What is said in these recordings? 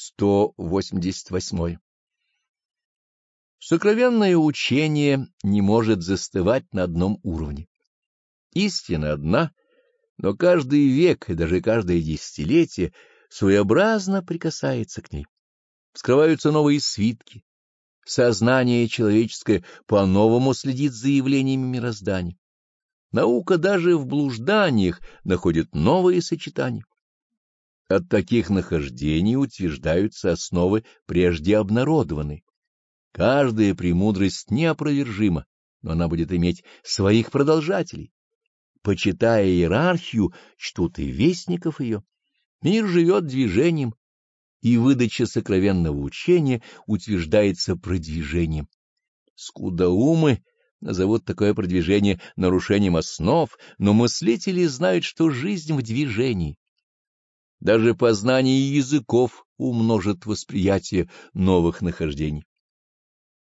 188. Сокровенное учение не может застывать на одном уровне. Истина одна, но каждый век и даже каждое десятилетие своеобразно прикасается к ней. Вскрываются новые свитки. Сознание человеческое по-новому следит за явлениями мироздания. Наука даже в блужданиях находит новые сочетания. От таких нахождений утверждаются основы прежде обнародованные. Каждая премудрость неопровержима, но она будет иметь своих продолжателей. Почитая иерархию, чтут и вестников ее. Мир живет движением, и выдача сокровенного учения утверждается продвижением. Скудоумы назовут такое продвижение нарушением основ, но мыслители знают, что жизнь в движении. Даже познание языков умножит восприятие новых нахождений.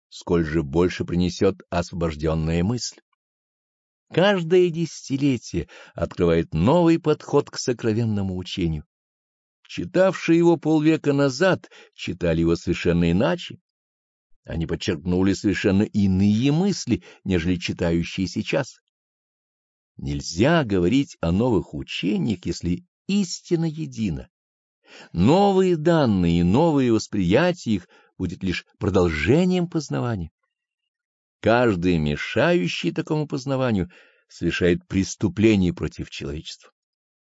Сколь же больше принесет освобожденная мысль. Каждое десятилетие открывает новый подход к сокровенному учению. Читавшие его полвека назад читали его совершенно иначе. Они подчеркнули совершенно иные мысли, нежели читающие сейчас. Нельзя говорить о новых учениях, если истина едина. Новые данные и новые восприятия их будет лишь продолжением познавания. Каждый мешающий такому познаванию совершает преступление против человечества.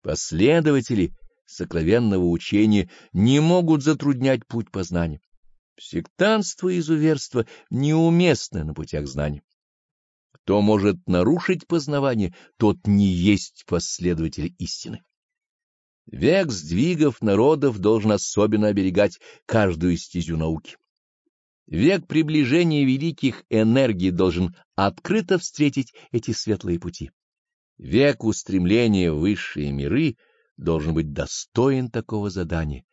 Последователи сокровенного учения не могут затруднять путь познания. Сектантство и изуверство неуместны на путях знания. Кто может нарушить познавание, тот не есть последователь истины. Век сдвигов народов должен особенно оберегать каждую стезю науки. Век приближения великих энергий должен открыто встретить эти светлые пути. Век устремления в высшие миры должен быть достоин такого задания.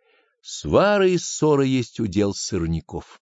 Свары и ссоры есть удел сырников.